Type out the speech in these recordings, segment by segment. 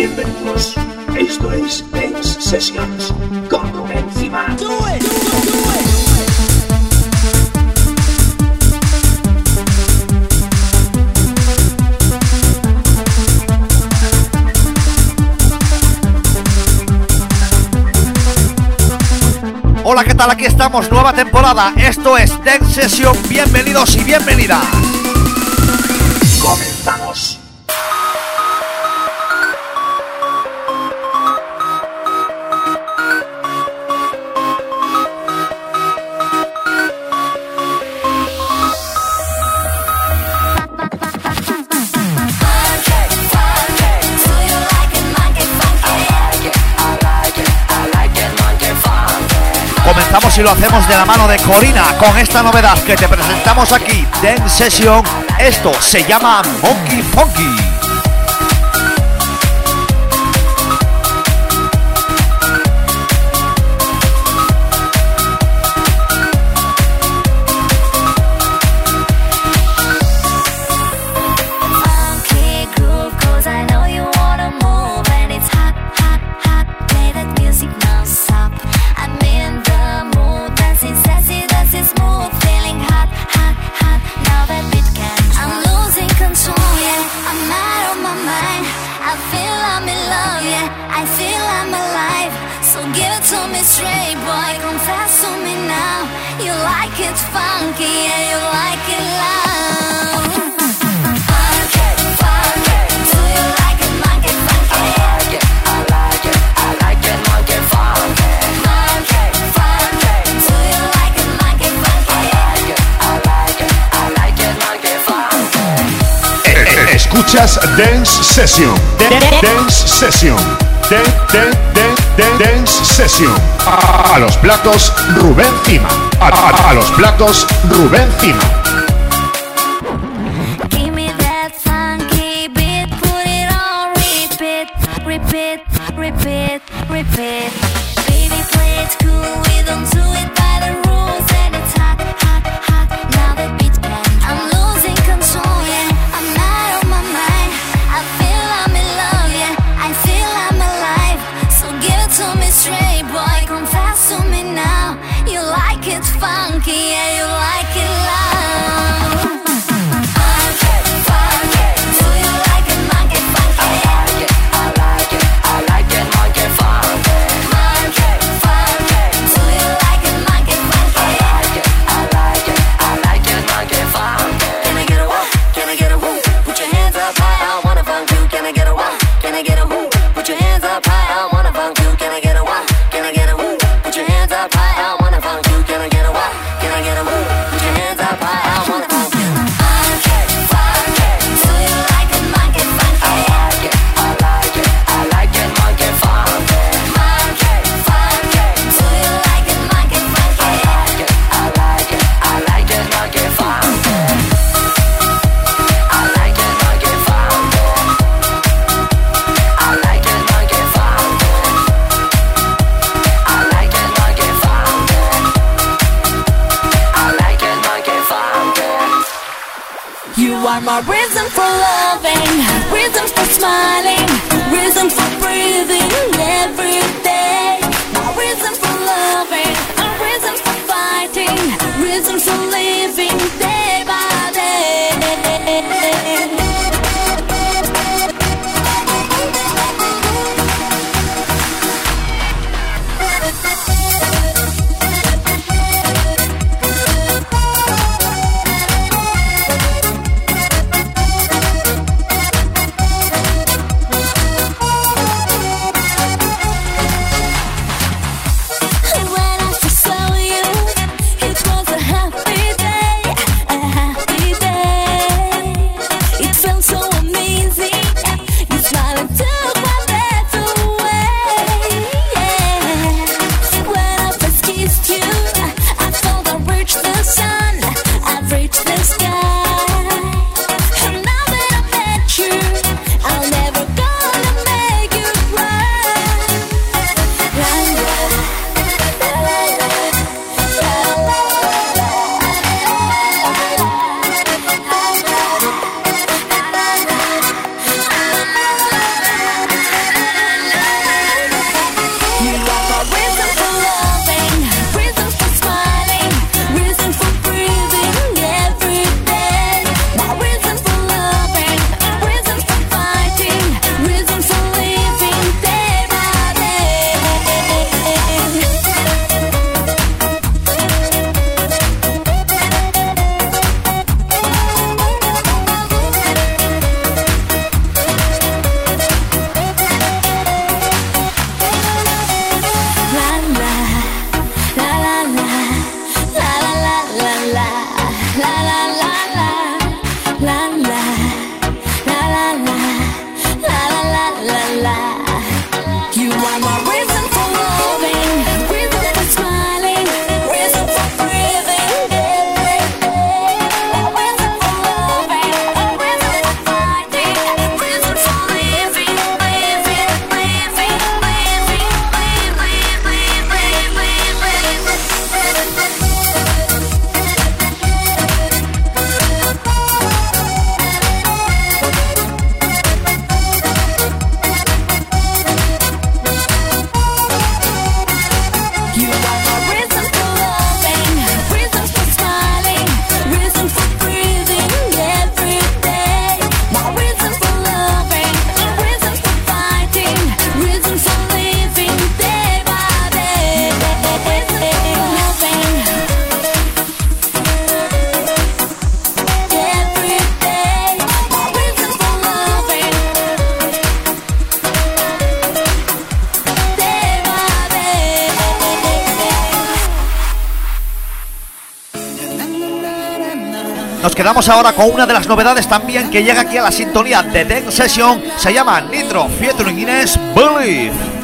Bienvenidos. Esto es Dance Sessions con Rubén encima. Hola, ¿qué tal? Aquí estamos, nueva temporada. Esto es Dance Session. Bienvenidos y bienvenidas. Comenzamos. y lo hacemos de la mano de Corina con esta novedad que te presentamos aquí, Dance Session. Esto se llama Monkey Funky. Muchas Dance Session. Dance Session. Dance Session. A, los platos Rubén Cima. A, los platos Rubén Cima. loving, rhythms for smiling, rhythms for breathing every day. For loving, for fighting, for Quedamos ahora con una de las novedades también que llega aquí a la sintonía de Dance Session. Se llama Nitro featuring Inés Believe.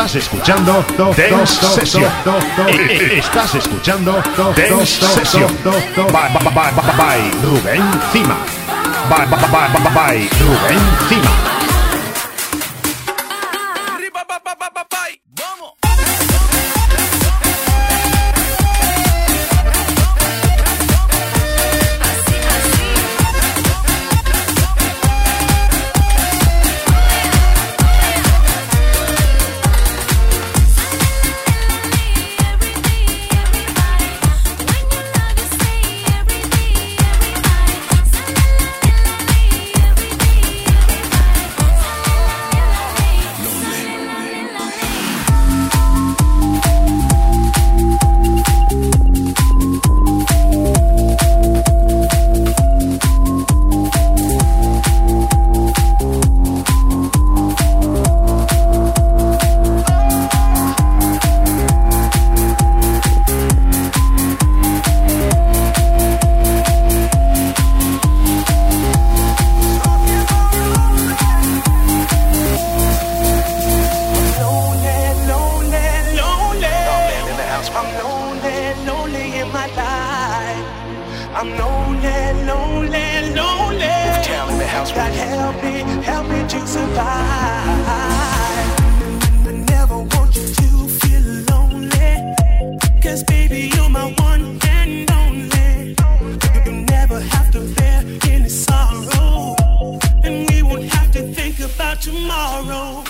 Estás escuchando Dance Session. Estás escuchando Dance Session. Bye, bye, bye, bye, bye, Rubén Cima. Bye, bye, bye, bye, bye, Rubén Cima. lonely, lonely in my life. I'm lonely, lonely, lonely. Town God help me, help me to survive. I never want you to feel lonely. Cause baby, you're my one and only. You never have to bear any sorrow. And we won't have to think about tomorrow.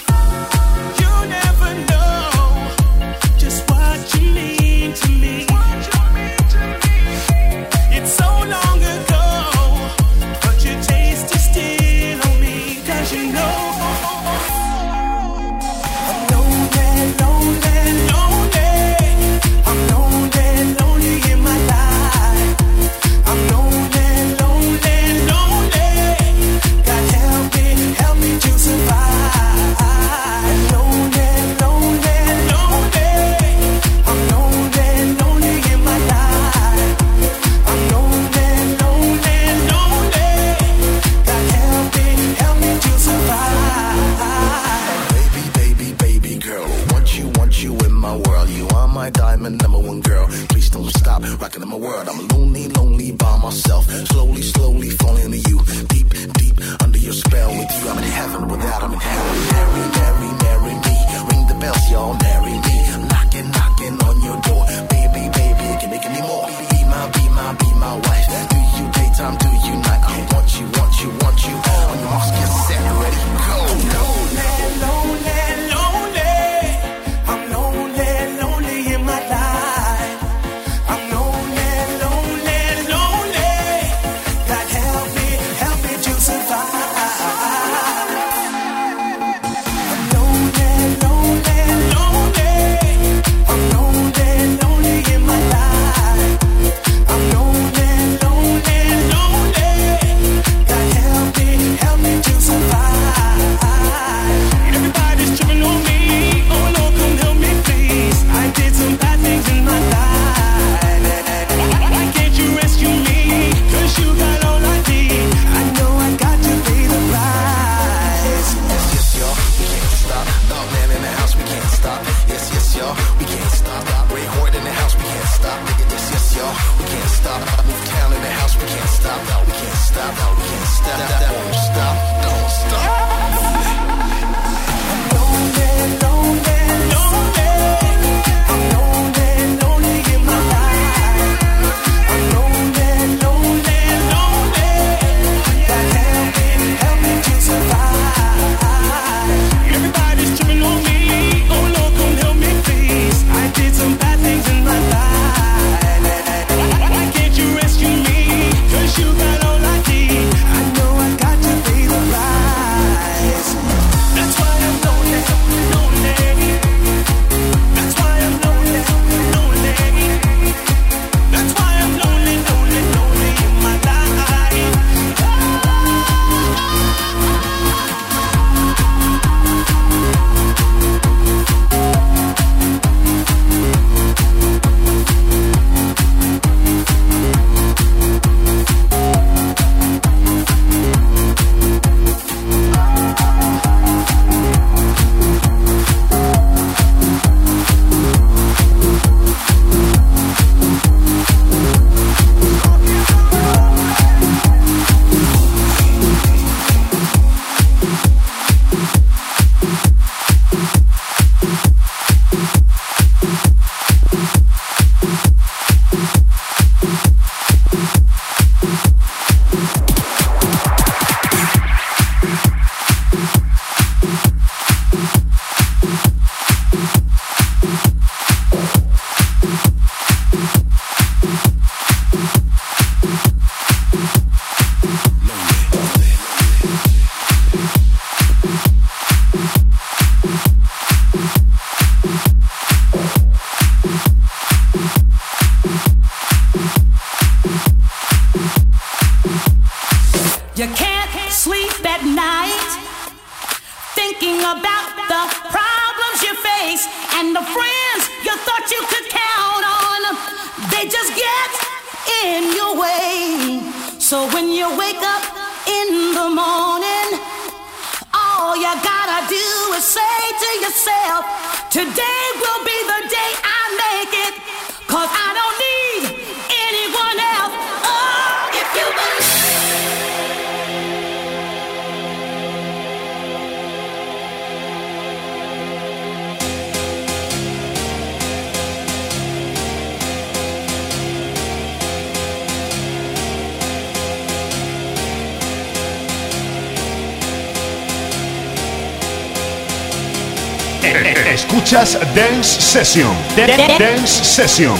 Escuchas Dance Session. Dance Session.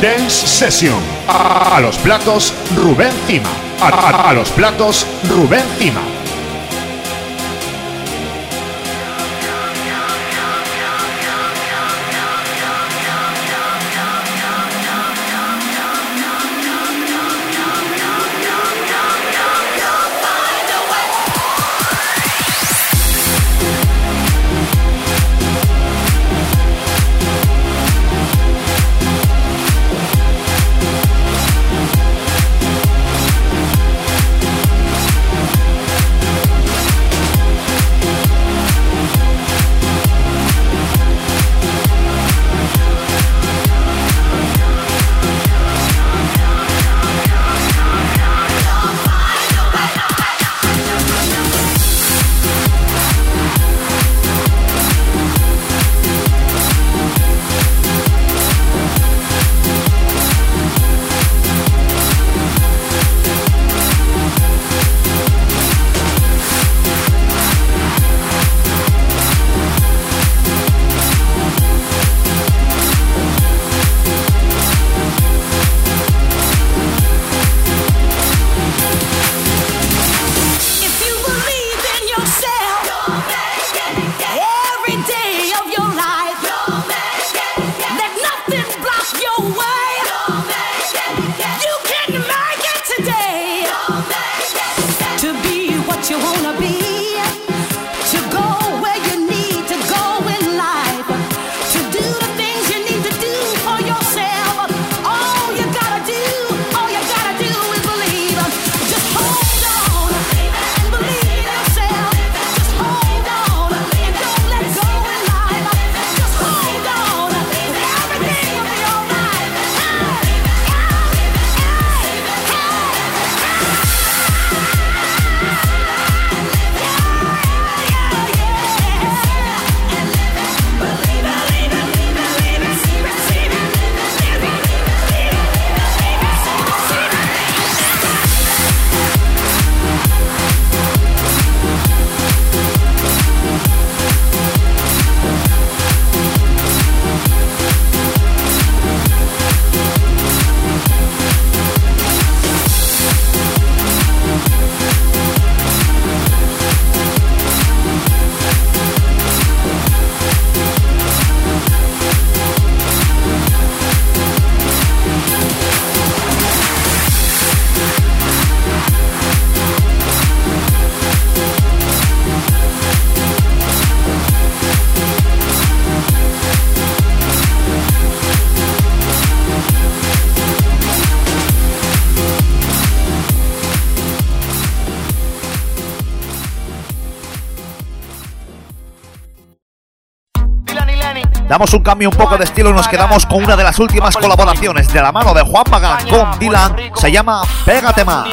Dance Session. A, los platos, Rubén Cima. a los platos, Rubén Cima. Damos un cambio un poco de estilo y nos quedamos con una de las últimas colaboraciones de la mano de Juan Magán con Dylan. Se llama Pégate más.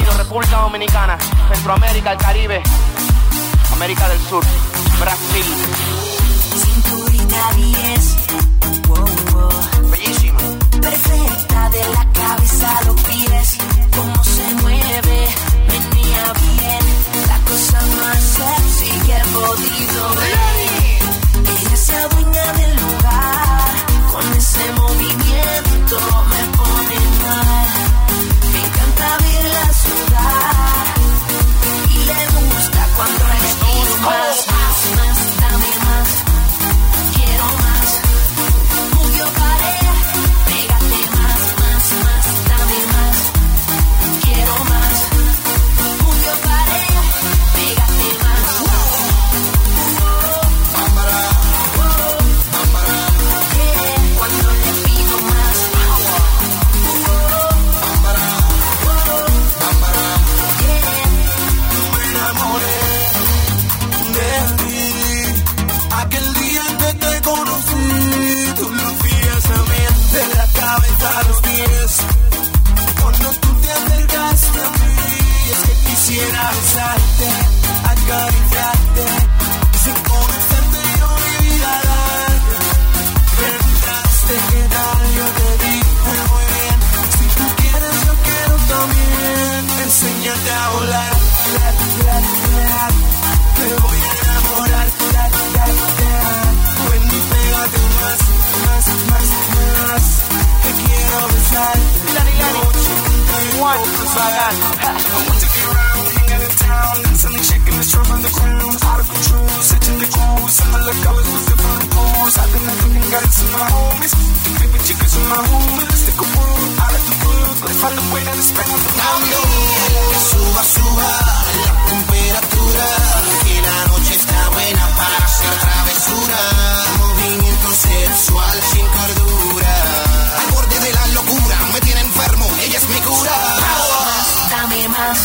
Perfecta de la cabeza a los pies. La cosa más he podido con ese movimiento me pone mal. Me encanta verla sudar y le gusta cuando le pido más, más, más, get outside there, I got it. Entera, Juan pasar. Magán. I want to get around, in and suddenly shaking the on the crown. Out of control, setting the course, and I look colors with different pores. I think I think I got it to my homies. Baby chicas are my homies. Take a walk out of the world. Let's find a way that is better for Que suba, suba la temperatura. Que la noche está buena para hacer travesura. Movimiento sexual sin cordura. Al borde de la locura, me tiene enfermo. Ella es mi cura. más, dame más,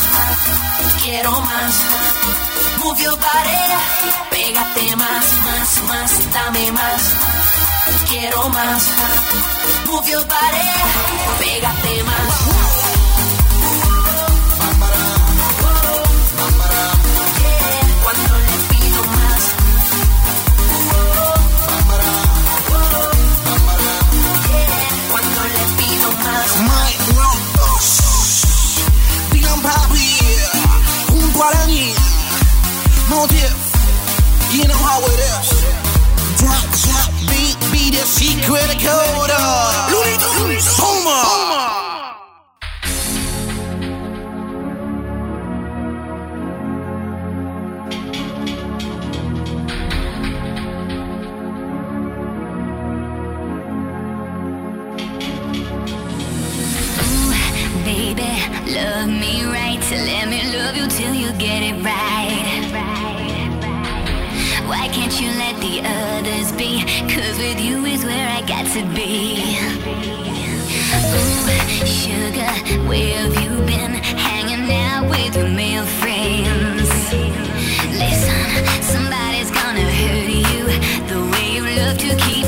quiero más. Move your body, pégate más, más, más, dame más, quiero más. Move your body, pégate más. Motive. You know how it is. That, that beat be the secret Tunes. Homer. Baby, love me right. Let me love you till you get it right. The others be? Cause with you is where I got to be. Ooh, sugar, where have you been? Hanging out with your male friends. Listen, somebody's gonna hurt you the way you love to keep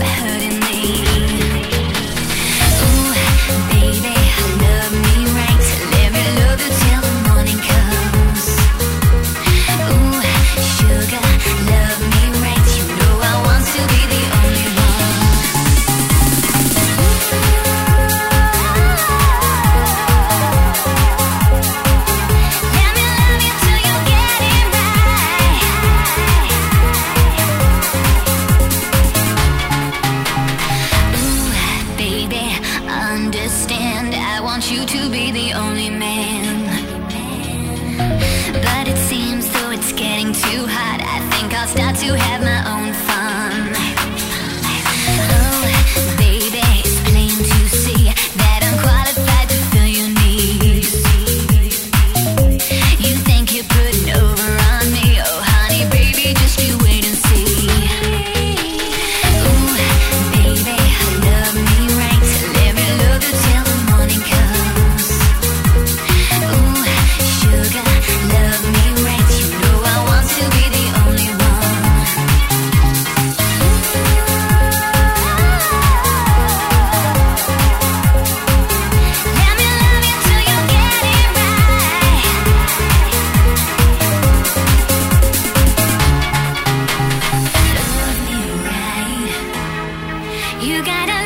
You gotta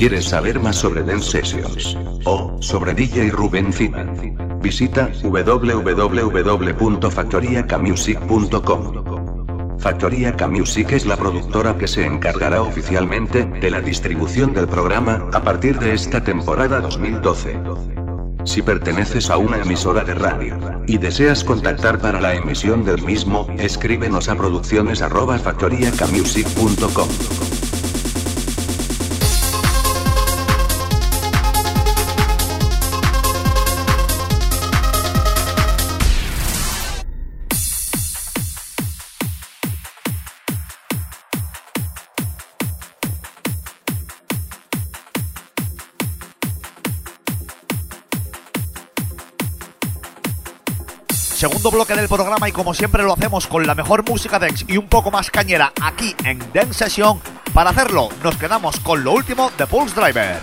quieres saber más sobre Dance Sessions o sobre DJ Rubén Cima, visita www.factoriacamusic.com. Factoría K-Music es la productora que se encargará oficialmente de la distribución del programa a partir de esta temporada 2012. Si perteneces a una emisora de radio y deseas contactar para la emisión del mismo, escríbenos a producciones@factoriacamusic.com. Segundo bloque del programa y como siempre lo hacemos con la mejor música dance y un poco más cañera aquí en Dance Session. Para hacerlo nos quedamos con lo último de Pulse Driver.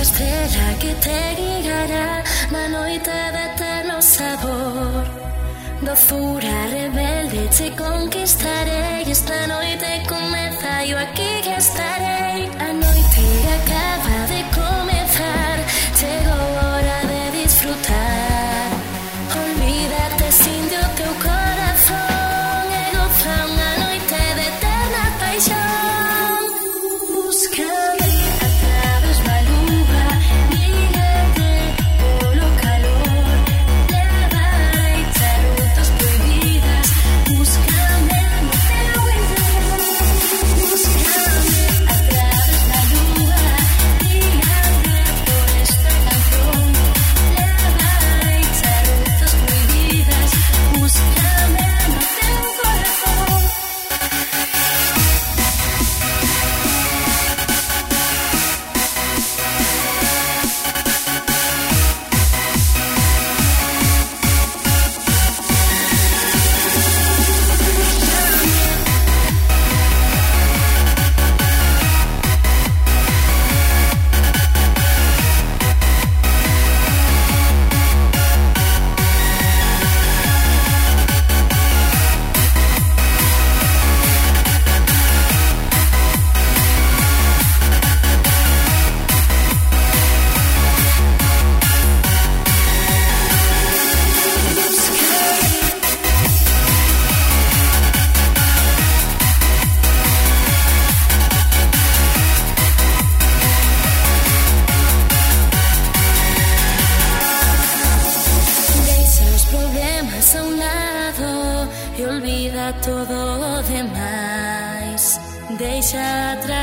outra estrela que te guiará na noite de eterno sabor. Dozura rebelde te conquistarei esta noite comeza eu aquí estaré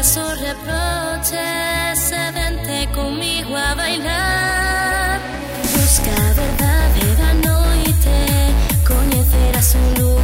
Sus reproches se vente conmigo a bailar. Busca verdad, verano y te conocerás un lugar.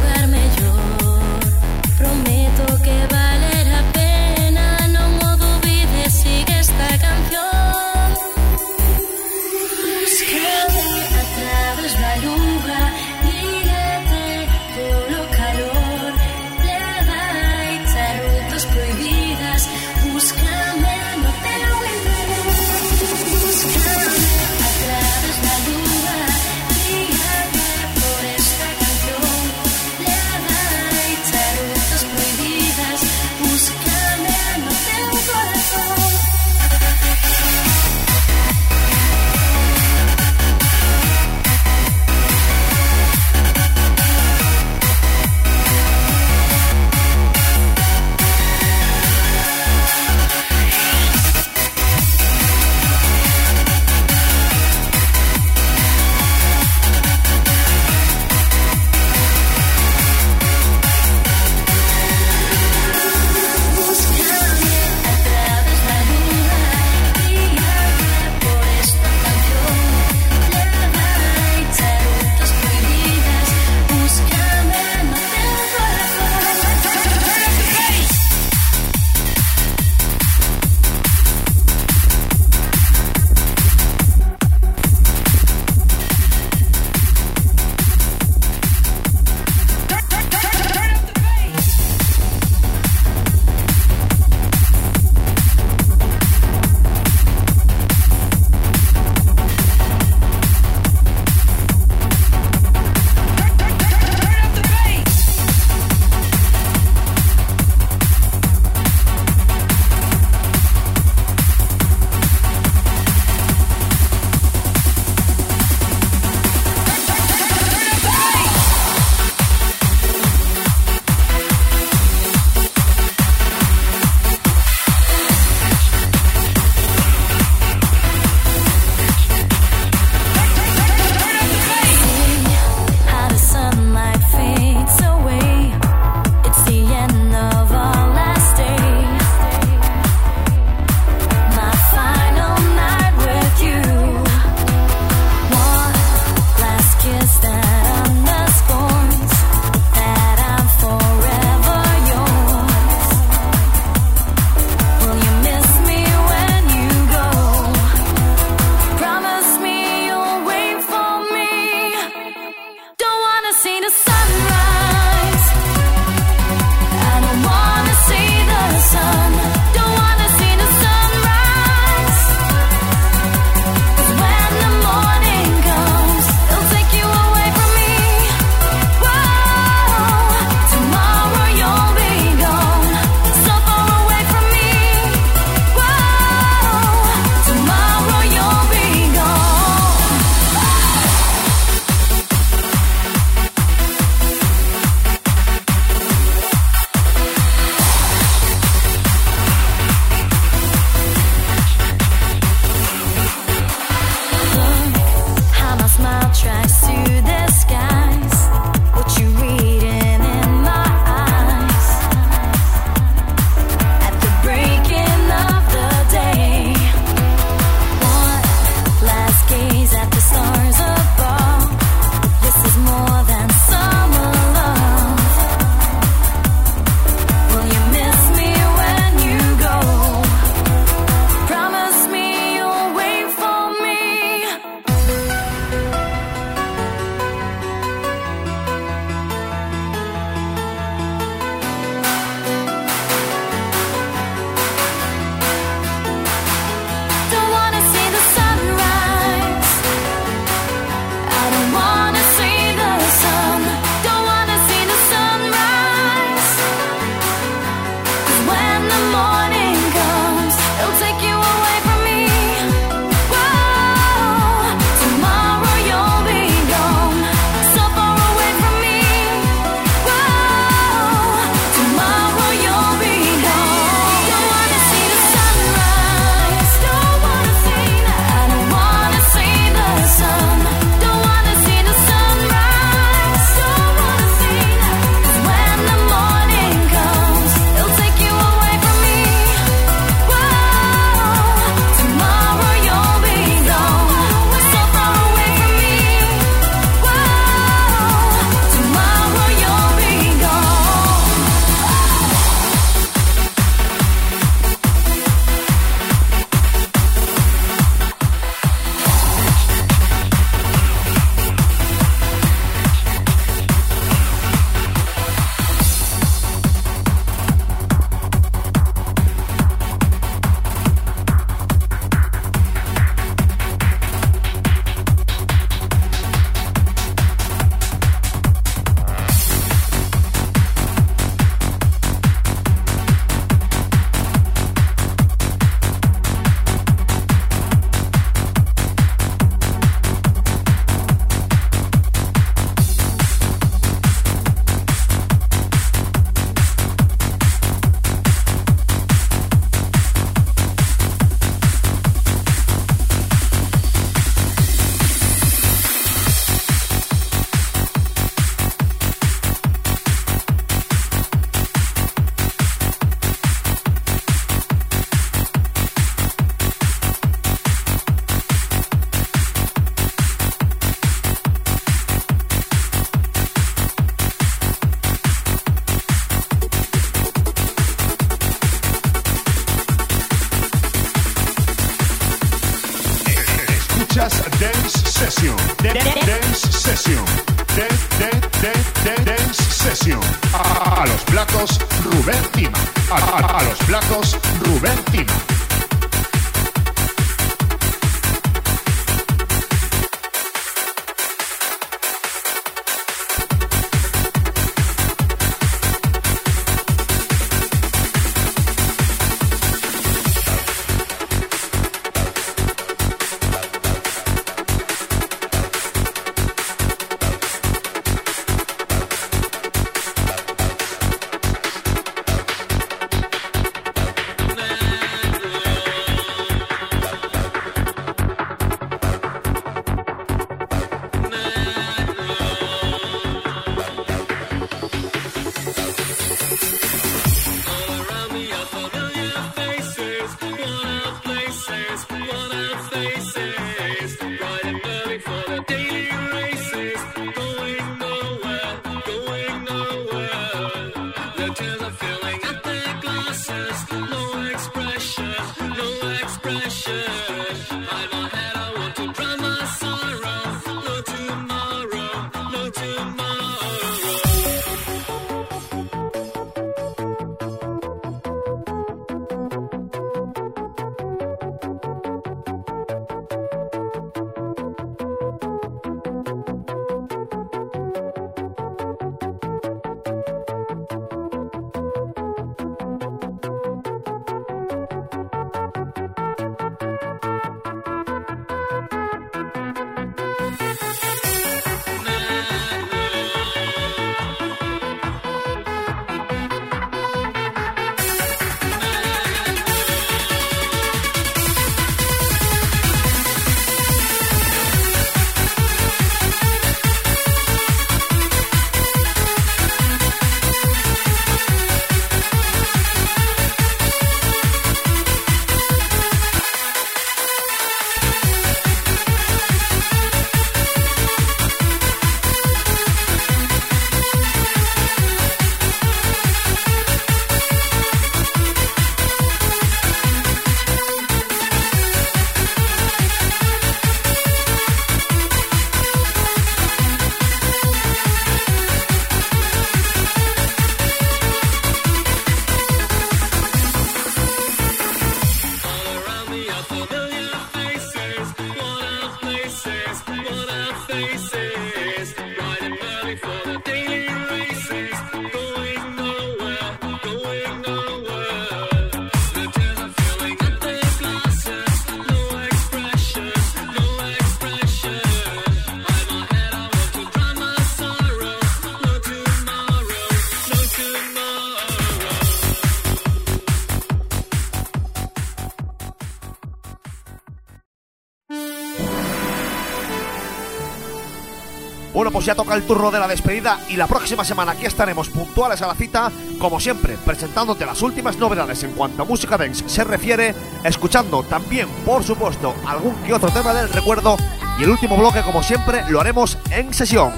Ya toca el turno de la despedida y la próxima semana aquí estaremos puntuales a la cita, como siempre, presentándote las últimas novedades en cuanto a música dance se refiere, escuchando también, por supuesto, algún que otro tema del recuerdo y el último bloque, como siempre, lo haremos en sesión.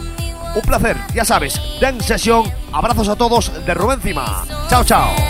Un placer, ya sabes, Dance Sesión, abrazos a todos de Rubén Cima. Chao, chao.